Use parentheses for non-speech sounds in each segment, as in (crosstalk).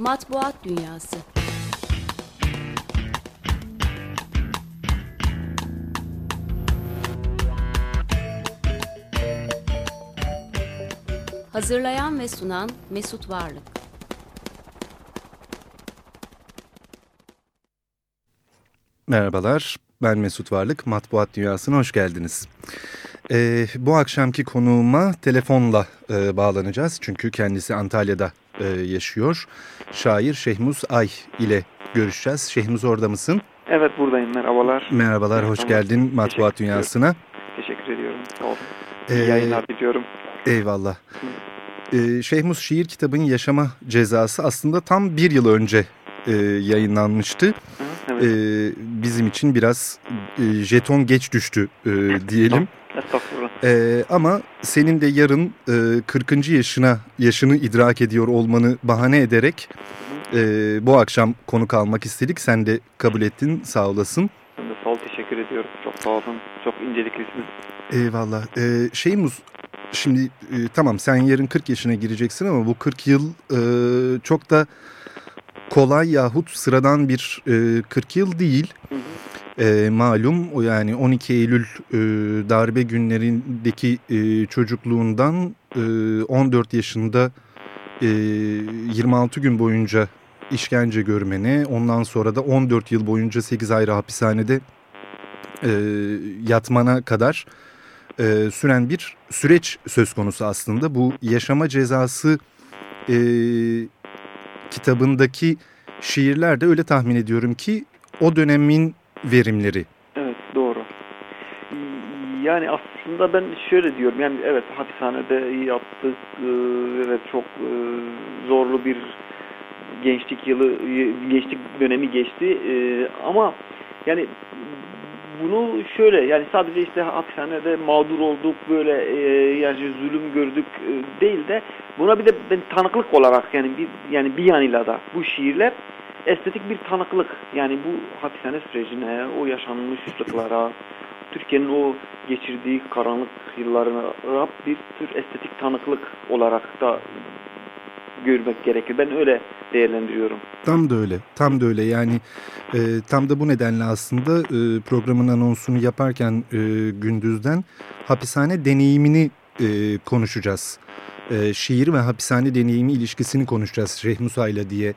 Matbuat Dünyası Hazırlayan ve sunan Mesut Varlık Merhabalar, ben Mesut Varlık. Matbuat Dünyası'na hoş geldiniz. Ee, bu akşamki konuğuma telefonla e, bağlanacağız. Çünkü kendisi Antalya'da e, yaşıyor. Şair Şehmuz Ay ile görüşeceğiz. Şehmuz orada mısın? Evet buradayım. Merhabalar. Merhabalar, hoş Tamam. geldin Matbuat Teşekkür Dünyası'na. Teşekkür ediyorum. Sağ olun. Ee, İyi yayınlar diliyorum. Eyvallah. Ee, Şehmuz şiir kitabın Yaşama Cezası aslında tam bir yıl önce e, yayınlanmıştı. Evet. Ee, bizim için biraz e, jeton geç düştü e, diyelim. Estağfurullah. Ee, ama senin de yarın e, 40. yaşına yaşını idrak ediyor olmanı bahane ederek e, bu akşam konuk almak istedik. Sen de kabul ettin sağ olasın. Ben de sağ ol. Teşekkür ediyorum. Çok sağ olun. Çok inceliklisiniz. Eyvallah. Ee, Şeymuz şimdi e, tamam sen yarın 40 yaşına gireceksin ama bu 40 yıl e, çok da kolay yahut sıradan bir e, 40 yıl değil. Hı hı. E, malum yani 12 Eylül e, darbe günlerindeki e, çocukluğundan e, 14 yaşında e, 26 gün boyunca işkence görmene ondan sonra da 14 yıl boyunca 8 ayrı hapishanede e, yatmana kadar e, süren bir süreç söz konusu aslında. Bu yaşama cezası e, kitabındaki şiirler de öyle tahmin ediyorum ki o dönemin verimleri. Evet doğru. Yani aslında ben şöyle diyorum. Yani evet hapishanede yaptık. Ee, Evet çok e, zorlu bir gençlik yılı, gençlik dönemi geçti. Ee, Ama yani bunu şöyle yani sadece işte hapishanede mağdur olduk böyle e, yani zulüm gördük e, değil de buna bir de ben tanıklık olarak yani bir yani bir yanıyla da bu şiirler estetik bir tanıklık yani bu hapishane sürecine o yaşanmışlıklara Türkiye'nin o geçirdiği karanlık yıllarına bir tür estetik tanıklık olarak da görmek gerekir. Ben öyle değerlendiriyorum. Tam da öyle, tam da öyle. Yani e, tam da bu nedenle aslında e, programın anonsunu yaparken e, gündüzden hapishane deneyimini e, konuşacağız. E, şiir ve hapishane deneyimi ilişkisini konuşacağız Şeyh diye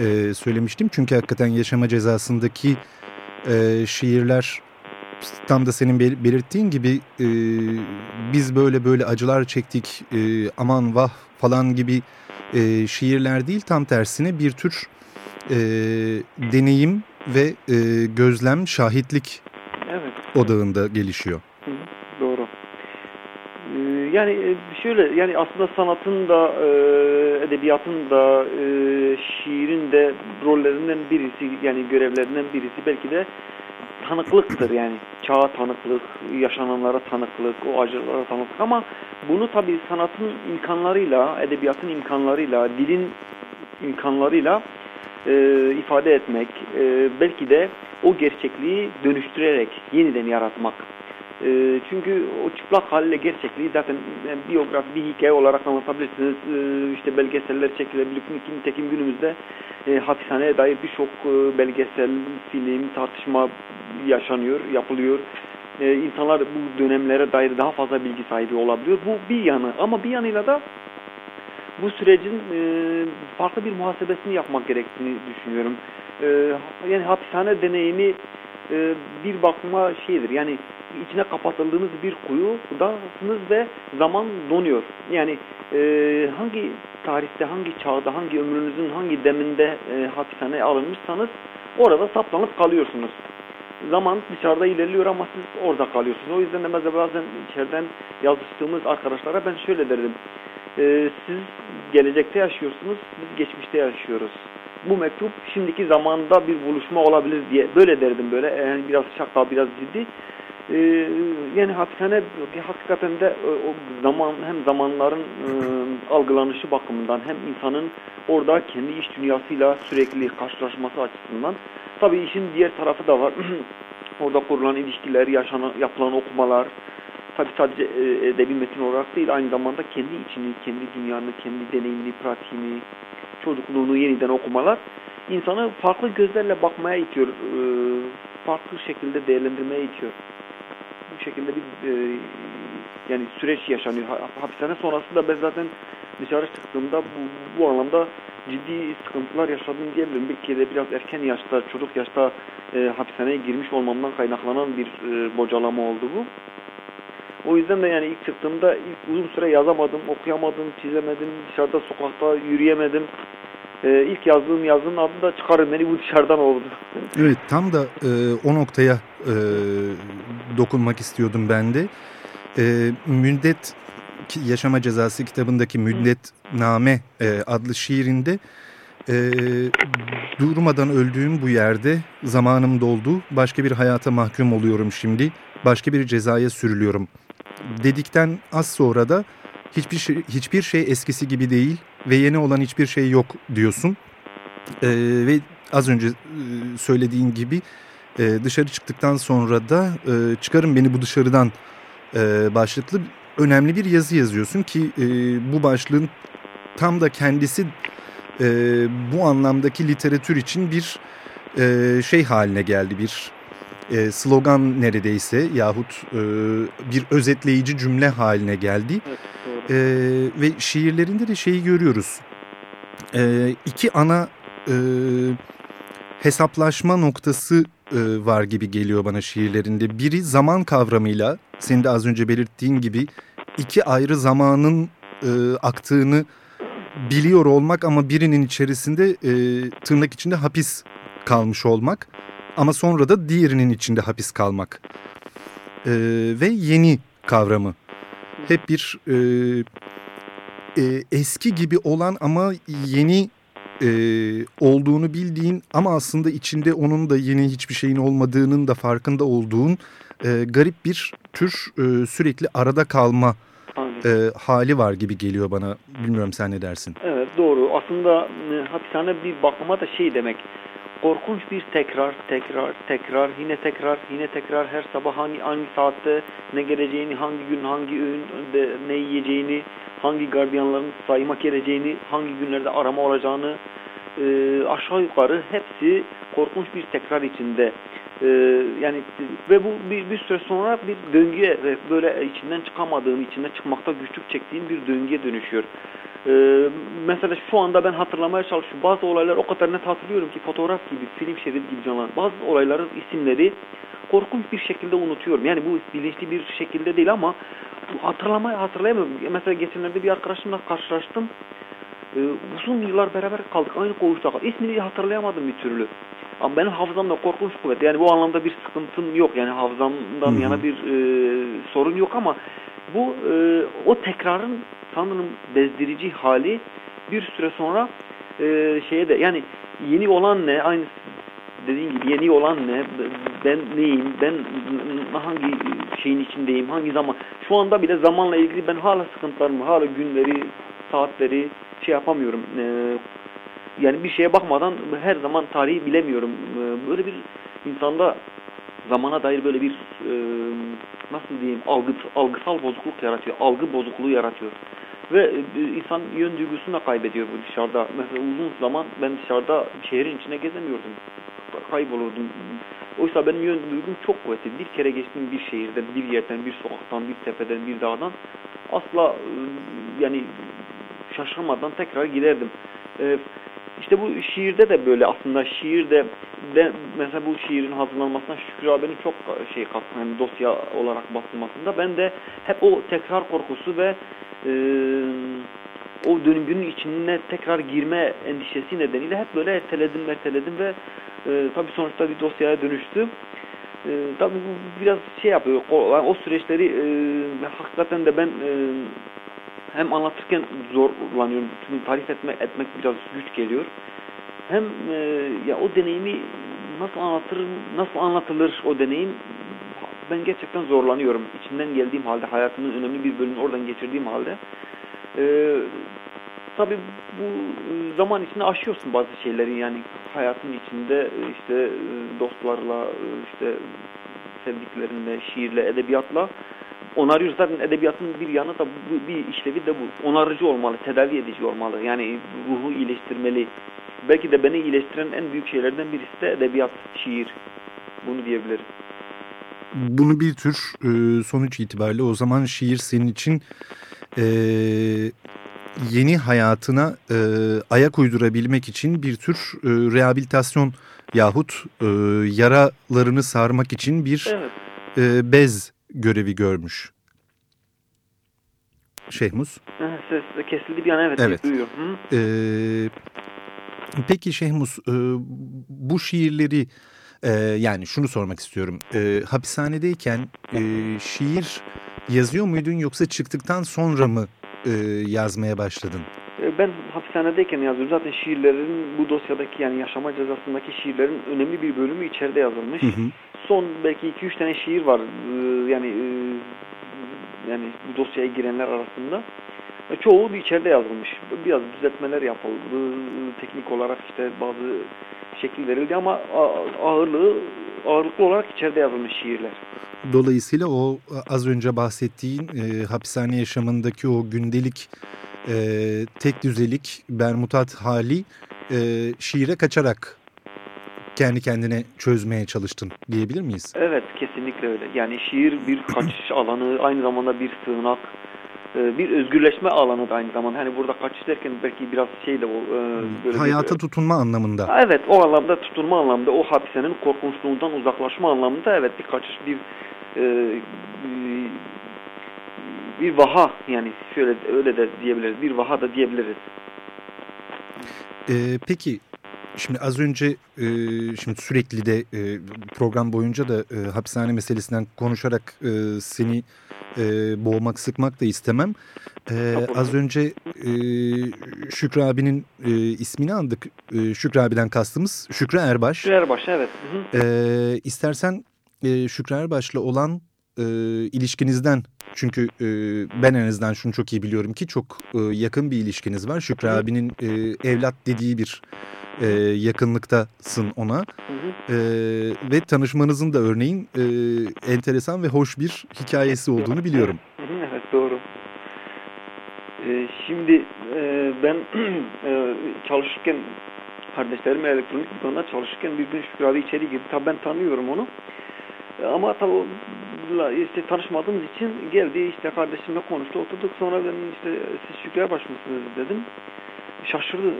e, söylemiştim. Çünkü hakikaten yaşama cezasındaki e, şiirler tam da senin bel- belirttiğin gibi e, biz böyle böyle acılar çektik e, aman vah falan gibi e, şiirler değil tam tersine bir tür e, deneyim ve e, gözlem şahitlik Evet. odağında gelişiyor. Ee, Yani e, şöyle yani aslında sanatın da e, edebiyatın da e, şiirin de rollerinden birisi yani görevlerinden birisi belki de tanıklıktır yani çağa tanıklık, yaşananlara tanıklık, o acılara tanıklık ama bunu tabii sanatın imkanlarıyla, edebiyatın imkanlarıyla, dilin imkanlarıyla e, ifade etmek, e, belki de o gerçekliği dönüştürerek yeniden yaratmak. E, çünkü o çıplak haliyle gerçekliği zaten yani biyografi, bir hikaye olarak anlatabilirsiniz. E, işte belgeseller çekilebilir. Nitekim günümüzde e, hapishaneye dair birçok e, belgesel, film, tartışma yaşanıyor, yapılıyor. E, insanlar bu dönemlere dair daha fazla bilgi sahibi olabiliyor. Bu bir yanı ama bir yanıyla da bu sürecin e, farklı bir muhasebesini yapmak gerektiğini düşünüyorum. E, yani hapishane deneyimi e, bir bakıma şeydir. Yani içine kapatıldığınız bir kuyudasınız ve zaman donuyor. Yani e, hangi tarihte, hangi çağda, hangi ömrünüzün hangi deminde e, hapishaneye alınmışsanız orada saplanıp kalıyorsunuz. Zaman dışarıda ilerliyor ama siz orada kalıyorsunuz. O yüzden de bazen içeriden yazıştığımız arkadaşlara ben şöyle derdim. E, siz gelecekte yaşıyorsunuz, biz geçmişte yaşıyoruz. Bu mektup şimdiki zamanda bir buluşma olabilir diye böyle derdim böyle. Yani biraz şaka, biraz ciddi. Ee, yani hapishane hakikaten de e, o zaman hem zamanların e, algılanışı bakımından hem insanın orada kendi iş dünyasıyla sürekli karşılaşması açısından tabii işin diğer tarafı da var. (clears throat) orada kurulan ilişkiler, yaşanan, yapılan okumalar tabii sadece e, edebi metin olarak değil aynı zamanda kendi içini, kendi dünyanı, kendi deneyimini, pratiğini çocukluğunu yeniden okumalar insanı farklı gözlerle bakmaya itiyor. E, farklı şekilde değerlendirmeye itiyor. Bu şekilde bir e, yani süreç yaşanıyor. Hapishane sonrasında ben zaten dışarı çıktığımda bu, bu anlamda ciddi sıkıntılar yaşadım diyebilirim. Belki de biraz erken yaşta, çocuk yaşta e, hapishaneye girmiş olmamdan kaynaklanan bir e, bocalama oldu bu. O yüzden de yani ilk çıktığımda ilk uzun süre yazamadım, okuyamadım, çizemedim, dışarıda sokakta yürüyemedim. Ee, ilk yazdığım yazının adı da çıkarın beni bu dışarıdan oldu. Evet tam da e, o noktaya e, dokunmak istiyordum ben de. E, müddet Yaşama Cezası kitabındaki Müddetname e, adlı şiirinde e, durmadan öldüğüm bu yerde zamanım doldu. Başka bir hayata mahkum oluyorum şimdi. Başka bir cezaya sürülüyorum. Dedikten az sonra da hiçbir şey, hiçbir şey eskisi gibi değil ve yeni olan hiçbir şey yok diyorsun. E, ve az önce e, söylediğin gibi e, dışarı çıktıktan sonra da e, çıkarın beni bu dışarıdan e, başlıklı önemli bir yazı yazıyorsun ki e, bu başlığın tam da kendisi e, bu anlamdaki literatür için bir e, şey haline geldi bir e, slogan neredeyse yahut e, bir özetleyici cümle haline geldi. Evet, e, ve şiirlerinde de şeyi görüyoruz. E, iki ana e, hesaplaşma noktası e, var gibi geliyor bana şiirlerinde. Biri zaman kavramıyla senin de az önce belirttiğin gibi iki ayrı zamanın e, aktığını biliyor olmak ama birinin içerisinde e, tırnak içinde hapis kalmış olmak ama sonra da diğerinin içinde hapis kalmak e, ve yeni kavramı hep bir e, e, eski gibi olan ama yeni e, olduğunu bildiğin ama aslında içinde onun da yeni hiçbir şeyin olmadığının da farkında olduğun e, garip bir tür e, sürekli arada kalma e, hali var gibi geliyor bana. Bilmiyorum sen ne dersin? Evet doğru. Aslında e, hapishane bir bakıma da şey demek. Korkunç bir tekrar, tekrar, tekrar, yine tekrar, yine tekrar her sabah hangi, hangi saatte ne geleceğini, hangi gün hangi öğün ne yiyeceğini, hangi gardiyanların saymak geleceğini, hangi günlerde arama olacağını e, aşağı yukarı hepsi korkunç bir tekrar içinde. E, yani ve bu bir, bir süre sonra bir döngüye böyle içinden çıkamadığım, içinden çıkmakta güçlük çektiğim bir döngüye dönüşüyor. Ee, mesela şu anda ben hatırlamaya çalışıyorum. Bazı olaylar o kadar net hatırlıyorum ki fotoğraf gibi, film şeridi gibi canlanan. Bazı olayların isimleri korkunç bir şekilde unutuyorum. Yani bu bilinçli bir şekilde değil ama hatırlamaya hatırlayamıyorum. Mesela geçenlerde bir arkadaşımla karşılaştım. Ee, uzun yıllar beraber kaldık. Aynı koğuşta kaldık. İsmini hatırlayamadım bir türlü. Ama benim hafızamda korkunç kuvvet. Yani bu anlamda bir sıkıntım yok. Yani hafızamdan Hı-hı. yana bir e, sorun yok ama bu e, o tekrarın sanırım bezdirici hali bir süre sonra e, şeye de yani yeni olan ne aynı dediğin gibi yeni olan ne ben neyim ben hangi şeyin içindeyim hangi zaman şu anda bile zamanla ilgili ben hala sıkıntılarımı hala günleri saatleri şey yapamıyorum. E, yani bir şeye bakmadan her zaman tarihi bilemiyorum. E, böyle bir insanda zamana dair böyle bir e, nasıl diyeyim algı, algısal bozukluk yaratıyor algı bozukluğu yaratıyor ve e, insan yön duygusunu da kaybediyor bu dışarıda. Mesela uzun zaman ben dışarıda şehrin içine gezemiyordum. Kaybolurdum. Oysa benim yön duygum çok kuvvetli. Bir kere geçtiğim bir şehirden, bir yerden, bir sokaktan, bir tepeden, bir dağdan asla e, yani şaşırmadan tekrar giderdim. E, işte bu şiirde de böyle aslında şiirde de mesela bu şiirin hazırlanmasına Şükrü abinin çok şey kattı yani dosya olarak basılmasında ben de hep o tekrar korkusu ve e, o döngünün içine tekrar girme endişesi nedeniyle hep böyle erteledim erteledim ve e, tabii sonuçta bir dosyaya dönüştü. E, tabii bu biraz şey yapıyor o, o süreçleri e, hakikaten de ben e, hem anlatırken zorlanıyorum. Çünkü tarif etme, etmek biraz güç geliyor. Hem e, ya o deneyimi nasıl anlatırım, nasıl anlatılır o deneyim ben gerçekten zorlanıyorum. İçinden geldiğim halde, hayatımın önemli bir bölümünü oradan geçirdiğim halde. E, tabii bu zaman içinde aşıyorsun bazı şeyleri yani hayatın içinde işte e, dostlarla, işte sevdiklerinle, şiirle, edebiyatla onarıyoruz. Zaten edebiyatın bir yanı da bu, bir işlevi de bu. Onarıcı olmalı, tedavi edici olmalı. Yani ruhu iyileştirmeli. Belki de beni iyileştiren en büyük şeylerden birisi de edebiyat, şiir. Bunu diyebilirim. Bunu bir tür e, sonuç itibariyle o zaman şiir senin için e, yeni hayatına e, ayak uydurabilmek için bir tür e, rehabilitasyon yahut e, yaralarını sarmak için bir Evet. e, bez görevi görmüş. Şehmus. Ha, Ses kesildi bir an evet, Evet. duyuyorum. Hı? E, peki Şehmus e, bu şiirleri e, yani şunu sormak istiyorum. E, hapishanedeyken e, şiir yazıyor muydun yoksa çıktıktan sonra mı e, yazmaya başladın? E, Ben hapishanedeyken yazıyorum. Zaten şiirlerin bu dosyadaki yani yaşama cezasındaki şiirlerin önemli bir bölümü içeride yazılmış. Hı hı. Son belki 2-3 tane şiir var. Ee, Yani e, yani bu dosyaya girenler arasında. E, Çoğu içeride yazılmış. Biraz düzeltmeler yapıldı. Teknik olarak işte bazı şekil verildi ama ağırlığı ağırlıklı olarak içeride yazılmış şiirler. Dolayısıyla o az önce bahsettiğin e, hapishane yaşamındaki o gündelik e, tek düzelik bermutat hali e, şiire kaçarak kendi kendine çözmeye çalıştın diyebilir miyiz? Evet kesinlikle öyle. Yani şiir bir kaçış (clears throat) alanı, aynı zamanda bir sığınak, e, bir özgürleşme alanı da aynı zamanda. Hani burada kaçış derken belki biraz şey de o e, böyle bir- Hayata tutunma anlamında. Evet o anlamda tutunma anlamda o hapishanenin korkunçluğundan uzaklaşma anlamında evet bir kaçış bir e, bir vaha yani şöyle öyle de diyebiliriz bir vaha da diyebiliriz. E, peki şimdi az önce e, şimdi sürekli de e, program boyunca da e, hapishane meselesinden konuşarak e, seni e, boğmak sıkmak da istemem. E, az önce e, Şükrü abinin e, ismini andık. E, Şükrü abiden kastımız Şükrü Erbaş. Şükrerbaş evet. Hı hı. E, istersen e, Şükrü Erbaş'la olan e, ilişkinizden çünkü e, ben en azından şunu çok iyi biliyorum ki çok e, yakın bir ilişkiniz var. Şükrü abinin e, evlat dediği bir e, yakınlıktasın ona Hı hı. e, ve tanışmanızın da örneğin e, enteresan ve hoş bir hikayesi olduğunu biliyorum. Evet doğru. Ee, şimdi e, ben (clears throat) e, çalışırken kardeşlerim elektronik dükkanda çalışırken bir gün Şükrü abi içeri girdi. Tabii ben tanıyorum onu. E, Ama tabii işte tanışmadığımız için geldi işte kardeşimle konuştu oturduk. Sonra ben işte siz Şükrü Erbaş mısınız dedim. Şaşırdı.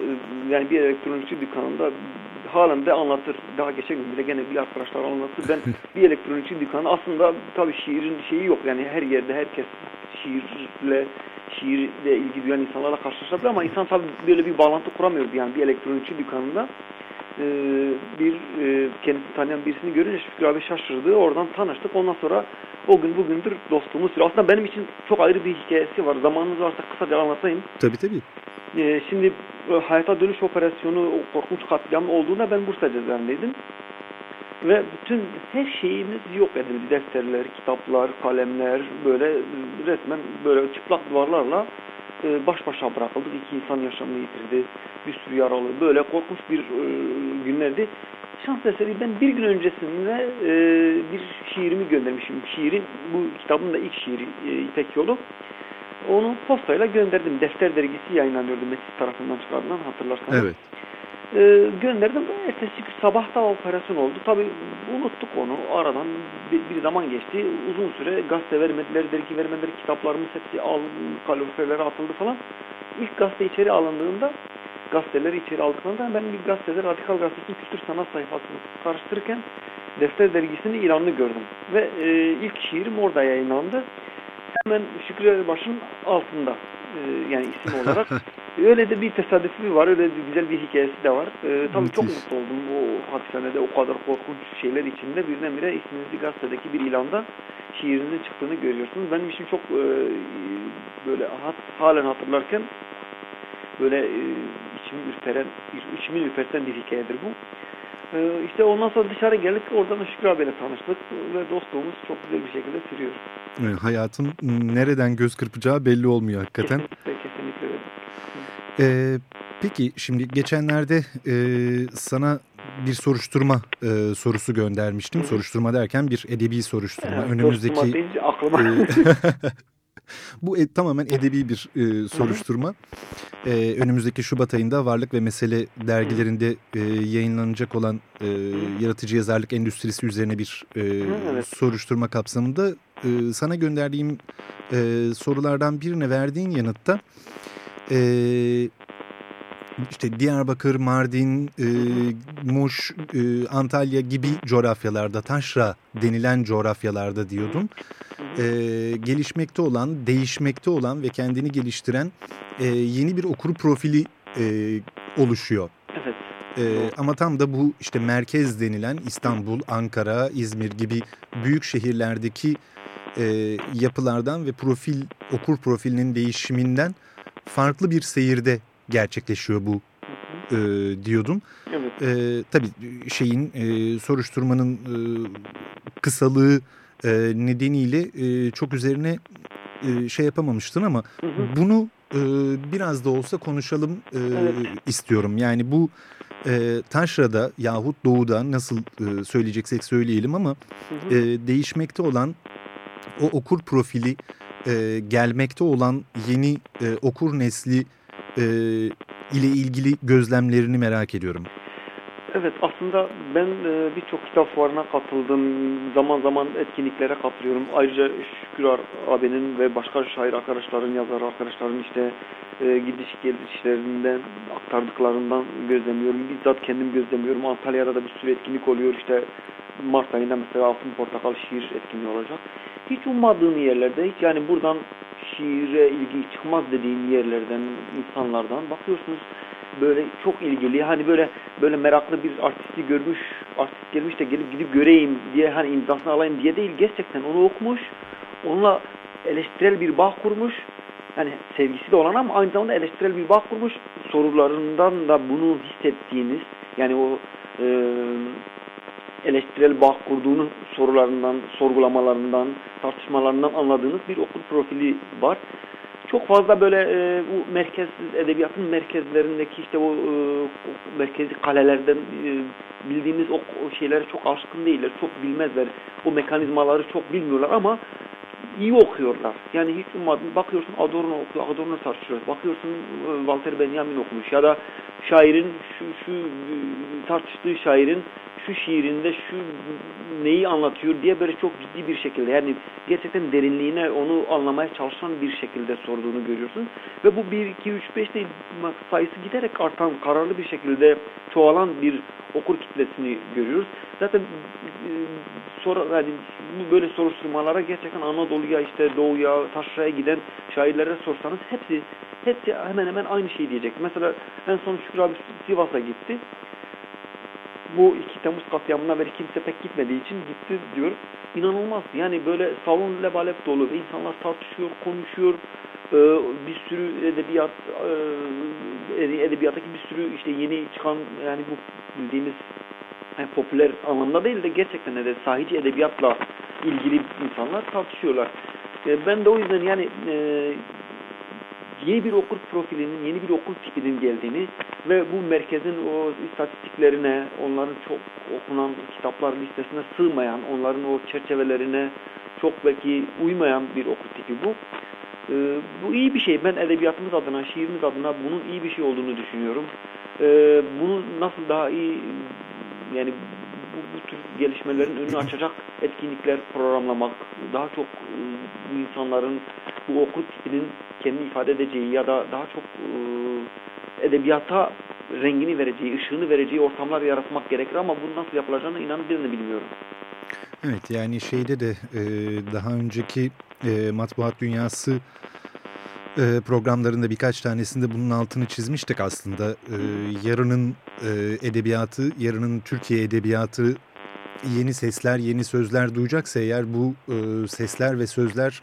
Yani bir elektronikçi dükkanında halen de anlatır. Daha geçen gün bile gene bir arkadaşlar anlattı. Ben (laughs) bir elektronikçi dükkanı aslında tabii şiirin şeyi yok. Yani her yerde herkes şiirle şiirle ilgi duyan insanlarla karşılaşabilir ama insan tabii böyle bir bağlantı kuramıyordu. Yani bir elektronikçi dükkanında e, bir e, kendisini tanıyan birisini görünce Şükrü abi şaşırdı. Oradan tanıştık. Ondan sonra o gün bugündür dostluğumuz. Aslında benim için çok ayrı bir hikayesi var. Zamanınız varsa kısaca anlatayım. Tabii tabii. Ee, şimdi e, hayata dönüş operasyonu korkunç katliam olduğunda ben Bursa cezaevindeydim. Ve bütün her şeyimiz yok edildi. Defterler, kitaplar, kalemler böyle e, resmen böyle çıplak duvarlarla e, baş başa bırakıldık. İki insan yaşamını yitirdi. Bir sürü yaralı. Böyle korkunç bir e, günlerdi. Şans eseri ben bir gün öncesinde e, bir şiirimi göndermişim. Şiirin, bu kitabın da ilk şiiri e, İpek Yolu. Onu postayla gönderdim. Defter dergisi yayınlanıyordu Metis tarafından çıkarılan hatırlarsanız. Evet. Ee, gönderdim. Ertesi gün sabah da operasyon oldu. Tabii unuttuk onu. Aradan bir, bir zaman geçti. Uzun süre gazete vermediler, dergi vermediler. Kitaplarımız hepsi al, kaloriferlere atıldı falan. İlk gazete içeri alındığında gazeteleri içeri aldıklarında ben bir gazetede Radikal Gazetesi'nin kültür sanat sayfasını karıştırırken Defter dergisinin ilanını gördüm. Ve e, ilk şiirim orada yayınlandı. Hemen Şükrü Erbaş'ın altında e, yani isim olarak. (laughs) öyle de bir tesadüfi var, öyle de güzel bir hikayesi de var. E, tabii çok mutlu oldum o hapishanede o kadar korkunç şeyler içinde birdenbire isminizi gazetedeki bir ilanda şiirinizin çıktığını görüyorsunuz. Benim için çok e, böyle hat- halen hatırlarken böyle e, içimi ürperen, içimi ürperten bir hikayedir bu. E, işte ondan sonra dışarı geldik, oradan Şükrü abiyle tanıştık ve dostluğumuz çok güzel bir şekilde sürüyor. Evet, Hayatın nereden göz kırpacağı belli olmuyor hakikaten. Kesinlikle, kesinlikle. Ee, peki şimdi geçenlerde e, sana bir soruşturma e, sorusu göndermiştim. Hı. Soruşturma derken bir edebi soruşturma. Evet, Önümüzdeki soruşturma aklıma... E, (laughs) bu e, tamamen edebi bir e, soruşturma. E, önümüzdeki Şubat ayında Varlık ve Mesele dergilerinde e, yayınlanacak olan e, yaratıcı yazarlık endüstrisi üzerine bir e, evet. soruşturma kapsamında e, sana gönderdiğim e, sorulardan birine verdiğin yanıtta e, işte Diyarbakır, Mardin, e, Muş, e, Antalya gibi coğrafyalarda, taşra denilen coğrafyalarda diyordum. E, gelişmekte olan, değişmekte olan ve kendini geliştiren e, yeni bir okur profili e, oluşuyor. Evet. Ee, ama tam da bu işte merkez denilen İstanbul, Ankara, İzmir gibi büyük şehirlerdeki e, yapılardan ve profil okur profilinin değişiminden farklı bir seyirde gerçekleşiyor bu e, diyordum. Evet. E, tabii şeyin e, soruşturmanın e, kısalığı e, nedeniyle e, çok üzerine e, şey yapamamıştın ama hı hı. bunu e, biraz da olsa konuşalım e, evet. istiyorum. Yani bu e, Taşra'da yahut Doğu'da nasıl e, söyleyeceksek söyleyelim ama hı hı. E, değişmekte olan o okur profili e, gelmekte olan yeni e, okur nesli e, ile ilgili gözlemlerini merak ediyorum. Evet aslında ben e, birçok kitap fuarına katıldım. Zaman zaman etkinliklere katılıyorum. Ayrıca Şükür abinin ve başka şair arkadaşların, yazar arkadaşların işte e, gidiş gelişlerinden aktardıklarından gözlemliyorum. Bizzat kendim gözlemliyorum. Antalya'da da bir sürü etkinlik oluyor. İşte Mart ayında mesela Altın Portakal şiir etkinliği olacak. Hiç ummadığın yerlerde, hiç yani buradan şiire ilgi çıkmaz dediğin yerlerden, insanlardan bakıyorsunuz. Böyle çok ilgili hani böyle böyle meraklı bir artisti görmüş artist gelmiş de gelip gidip göreyim diye hani imzasını alayım diye değil gerçekten onu okumuş onunla eleştirel bir bağ kurmuş yani sevgisi de olan ama aynı zamanda eleştirel bir bağ kurmuş. Sorularından da bunu hissettiğiniz yani o e, eleştirel bağ kurduğunu sorularından, sorgulamalarından, tartışmalarından anladığınız bir okul profili var. Çok fazla böyle e, bu merkez edebiyatın merkezlerindeki işte o e, merkezi kalelerden e, bildiğimiz o, o şeylere çok aşkın değiller, çok bilmezler. O mekanizmaları çok bilmiyorlar ama iyi okuyorlar. Yani hiç ummadın bakıyorsun Adorno okuyor, Adorno tartışıyor. Bakıyorsun e, Walter Benjamin okumuş ya da şairin şu, şu e, tartıştığı şairin şu şiirinde şu neyi anlatıyor diye böyle çok ciddi bir şekilde yani gerçekten derinliğine onu anlamaya çalışan bir şekilde sorduğunu görüyorsun. Ve bu 1, 2, 3, 5 değil sayısı giderek artan kararlı bir şekilde çoğalan bir okur kitlesini görüyoruz. Zaten e, sonra yani bu böyle soruşturmalara gerçekten Anadolu'ya işte Doğu'ya, Taşra'ya giden şairlere sorsanız hepsi hepsi hemen hemen aynı şey diyecek. Mesela en son Şükrü abi Sivas'a gitti bu 2 Temmuz katliamına beri kimse pek gitmediği için gitti diyor. İnanılmaz. Yani böyle salon lebalep dolu insanlar tartışıyor, konuşuyor. Ee, bir sürü edebiyat e, edebiyattaki bir sürü işte yeni çıkan yani bu bildiğimiz yani popüler anlamda değil de gerçekten de sahici edebiyatla ilgili insanlar tartışıyorlar. E, ben de o yüzden yani e, yeni bir okur profilinin, yeni bir okul tipinin geldiğini ve bu merkezin o istatistiklerine, onların çok okunan kitaplar listesine sığmayan, onların o çerçevelerine çok belki uymayan bir okul tipi bu. Ee, bu iyi bir şey. Ben edebiyatımız adına, şiirimiz adına bunun iyi bir şey olduğunu düşünüyorum. Ee, bunu nasıl daha iyi yani bu, bu tür gelişmelerin önünü açacak etkinlikler programlamak, daha çok e, insanların bu okul tipinin kendi ifade edeceği ya da daha çok e, edebiyata rengini vereceği, ışığını vereceği ortamlar yaratmak gerekir ama bunu nasıl yapılacağını inanın birini bilmiyorum. Evet yani şeyde de e, daha önceki e, matbuat dünyası e, programlarında birkaç tanesinde bunun altını çizmiştik aslında. E, yarının e, edebiyatı, yarının Türkiye edebiyatı yeni sesler, yeni sözler duyacaksa eğer bu e, sesler ve sözler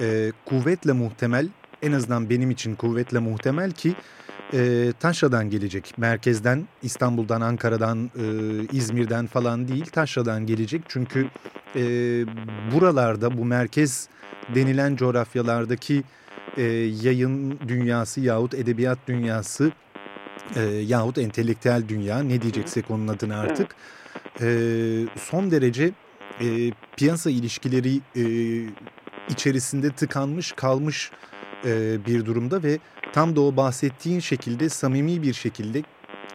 e, kuvvetle muhtemel en azından benim için kuvvetle muhtemel ki e, Taşra'dan gelecek. Merkezden, İstanbul'dan, Ankara'dan, e, İzmir'den falan değil Taşra'dan gelecek. Çünkü e, buralarda bu merkez denilen coğrafyalardaki e, yayın dünyası yahut edebiyat dünyası e, yahut entelektüel dünya ne diyeceksek onun adına artık e, son derece e, piyasa ilişkileri e, içerisinde tıkanmış kalmış e, bir durumda ve tam da o bahsettiğin şekilde samimi bir şekilde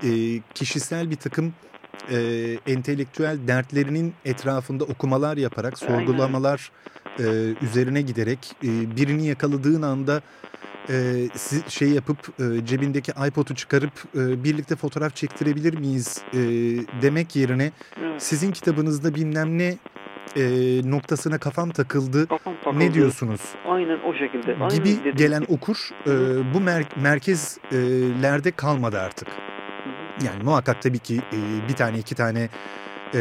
e, kişisel bir takım e, entelektüel dertlerinin etrafında okumalar yaparak, sorgulamalar e, üzerine giderek e, birini yakaladığın anda e, şey yapıp e, cebindeki iPod'u çıkarıp e, birlikte fotoğraf çektirebilir miyiz e, demek yerine Evet. sizin kitabınızda bilmem ne e, noktasına kafam takıldı. Kafam takıldı. Ne diyorsunuz? Aynen o şekilde. Aynen Gibi dediğim gelen okur e, bu mer- merkezlerde kalmadı artık. Yani muhakkak tabii ki e, bir tane iki tane e,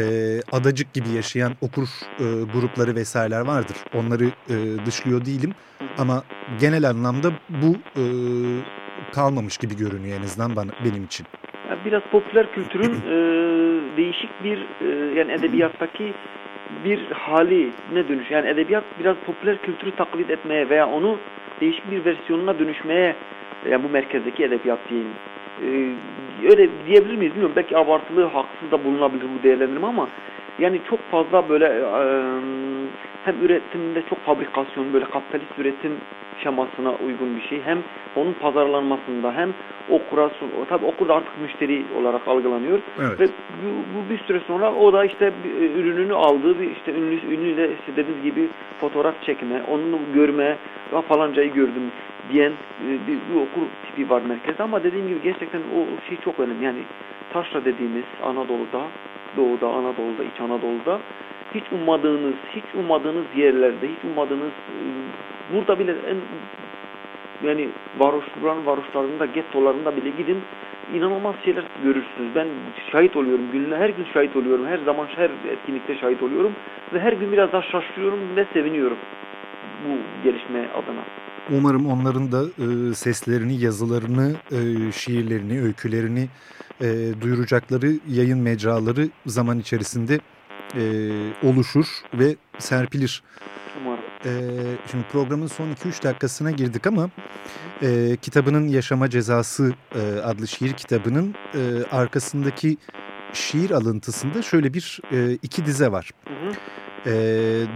adacık gibi yaşayan okur e, grupları vesaireler vardır. Onları e, dışlıyor değilim ama genel anlamda bu e, kalmamış gibi görünüyor en azından bana, benim için. Yani biraz popüler kültürün (clears throat) e, değişik bir e, yani edebiyattaki bir hali ne dönüş yani edebiyat biraz popüler kültürü taklit etmeye veya onu değişik bir versiyonuna dönüşmeye yani bu merkezdeki edebiyat diyeyim. E, öyle diyebilir miyiz bilmiyorum. Belki abartılı, haksız da bulunabilir bu değerlendirme ama yani çok fazla böyle e, hem üretimde çok fabrikasyon böyle kapitalist üretim şemasına uygun bir şey. Hem onun pazarlanmasında hem okura tabii okur da artık müşteri olarak algılanıyor. Evet. Ve bu, bu bir süre sonra o da işte e, ürününü aldığı bir işte ünlü, ünlüyle işte dediğiniz gibi fotoğraf çekme, onu görme, "Ya falancayı gördüm diyen e, bir, bir okur tipi var merkezde ama dediğim gibi gerçekten o şey çok önemli. Yani taşra dediğimiz Anadolu'da, Doğu'da, Anadolu'da, İç Anadolu'da hiç ummadığınız, hiç ummadığınız yerlerde, hiç ummadığınız e, burada bile en yani varoşların varoşlarında, gettolarında bile gidin inanılmaz şeyler görürsünüz. Ben şahit oluyorum. Günle her gün şahit oluyorum. Her zaman her etkinlikte şahit oluyorum ve her gün biraz daha şaşırıyorum ve seviniyorum bu gelişme adına. Umarım onların da e, seslerini, yazılarını, e, şiirlerini, öykülerini e, duyuracakları yayın mecraları zaman içerisinde e, oluşur ve serpilir. E, şimdi programın son 2-3 dakikasına girdik ama e, kitabının Yaşama Cezası e, adlı şiir kitabının e, arkasındaki şiir alıntısında şöyle bir e, iki dize var. Hı hı. E,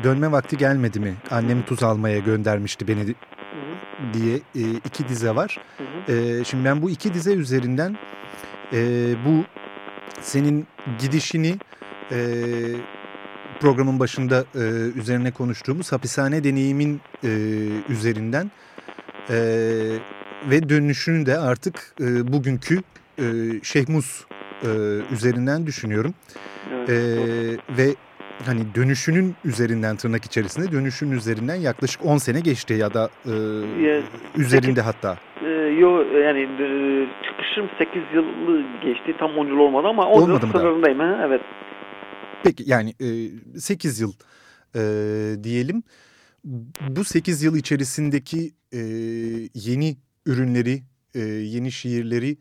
dönme vakti gelmedi mi? Annem tuz almaya göndermişti beni Hı hı. diye e, iki dize var. Hı hı. E, şimdi ben bu iki dize üzerinden e, bu senin gidişini e, programın başında e, üzerine konuştuğumuz hapishane deneyimin e, üzerinden e, ve dönüşünü de artık e, bugünkü e, Şehmuz e, üzerinden düşünüyorum. Evet, E, ve hani dönüşünün üzerinden tırnak içerisinde dönüşünün üzerinden yaklaşık 10 sene geçti ya da e, Ya, üzerinde hatta. Ee, yo yani e, çıkışım 8 yılı geçti. Tam 10 yıl olmadı ama 10 yıl Olmadı sınırındayım. Ha? Evet. Peki yani e, 8 yıl e, diyelim. Bu 8 yıl içerisindeki e, yeni ürünleri, e, yeni şiirleri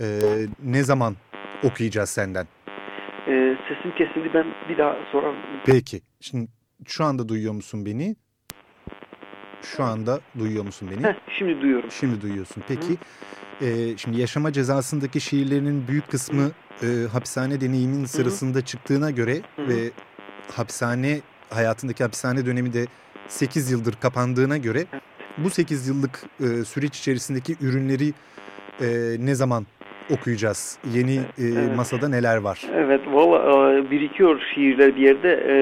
e, ne zaman okuyacağız senden? Ee, sesim kesildi. Ben bir daha sorar Peki. Şimdi şu anda duyuyor musun beni? Şu anda duyuyor musun beni? Heh, şimdi duyuyorum. Şimdi duyuyorsun. Peki e, şimdi yaşama cezasındaki şiirlerinin büyük kısmı e, hapishane deneyimin sırasında çıktığına göre Hı hı. ve hapishane hayatındaki hapishane dönemi de 8 yıldır kapandığına göre bu 8 yıllık e, süreç içerisindeki ürünleri e, ne zaman okuyacağız? Yeni e, Evet. masada neler var? Evet valla e, birikiyor şiirler bir yerde. E,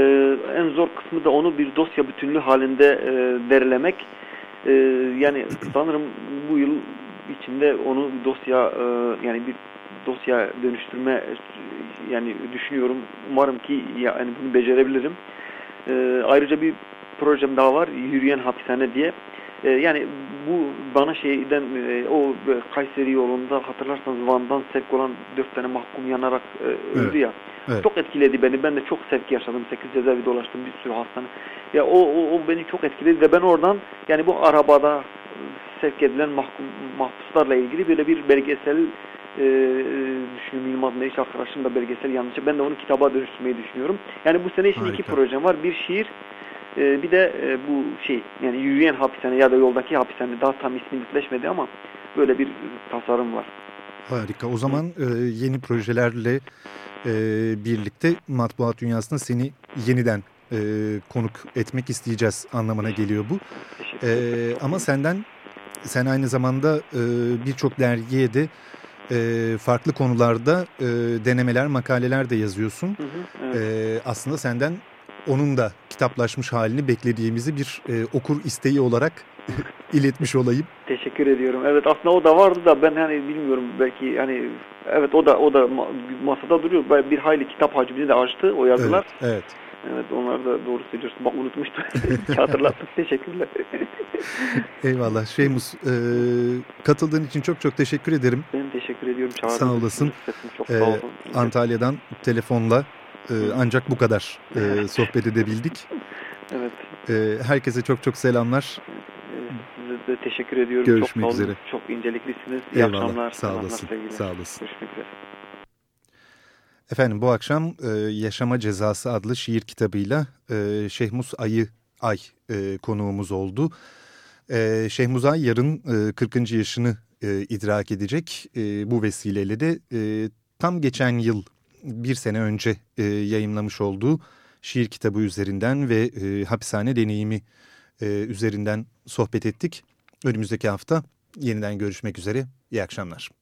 en zor kısmı da onu bir dosya bütünlüğü halinde e, derlemek. E, yani sanırım bu yıl içinde onu dosya e, yani bir dosya dönüştürme yani düşünüyorum. Umarım ki yani bunu becerebilirim. E, ayrıca bir projem daha var. Yürüyen Hapishane diye. E, yani bu bana şeyden e, o Kayseri yolunda hatırlarsanız Van'dan sevk olan dört tane mahkum yanarak e, öldü Evet. ya. Evet. Çok etkiledi beni. Ben de çok sevki yaşadım. Sekiz cezaevi dolaştım bir sürü hastane. Ya o, o, o beni çok etkiledi ve ben oradan yani bu arabada sevk edilen mahkum, mahpuslarla ilgili böyle bir belgesel e, düşünüyorum. Yılmaz Meriç arkadaşım da belgesel yanlışı. Ben de onu kitaba dönüştürmeyi düşünüyorum. Yani bu sene için iki Harika. projem var. Bir şiir e, bir de e, bu şey yani yürüyen hapishane ya da yoldaki hapishane daha tam ismi netleşmedi ama böyle bir tasarım var. Harika. O zaman e, yeni projelerle e, birlikte matbuat dünyasında seni yeniden e, konuk etmek isteyeceğiz anlamına geliyor bu. E, ama senden sen aynı zamanda e, birçok dergiye de e, farklı konularda e, denemeler, makaleler de yazıyorsun. Hı hı, evet. E, aslında senden onun da kitaplaşmış halini beklediğimizi bir e, okur isteği olarak (laughs) iletmiş olayım. Teşekkür ediyorum. Evet aslında o da vardı da ben hani bilmiyorum belki hani evet o da o da ma- masada duruyor. Bir hayli kitap hacmini de açtı o yazılar. Evet, evet. Evet, onlar da doğru söylüyorsun. Bak unutmuştum. (laughs) Hatırlattın. Teşekkürler. (laughs) Eyvallah Şeymus. e, katıldığın için çok çok teşekkür ederim. ben teşekkür ediyorum. Çağırdığınız Sağ olasın. Çok sağ olun. Antalya'dan telefonla e, ancak bu kadar e, (laughs) sohbet edebildik. Evet. E, herkese çok çok selamlar. evet, Size de teşekkür ediyorum. Görüşmek çok üzere. Çok inceliklisiniz. İyi Eyvallah. akşamlar. Sağ olasın. Sağ olasın. Görüşmek üzere. Efendim bu akşam e, Yaşama Cezası adlı şiir kitabıyla e, Şehmus Ayı Ay e, konuğumuz oldu. E, Şehmus Ay yarın e, 40. yaşını e, idrak edecek. E, bu vesileyle de e, tam geçen yıl bir sene önce e, yayımlamış olduğu şiir kitabı üzerinden ve e, hapishane deneyimi e, üzerinden sohbet ettik. Önümüzdeki hafta yeniden görüşmek üzere. İyi akşamlar.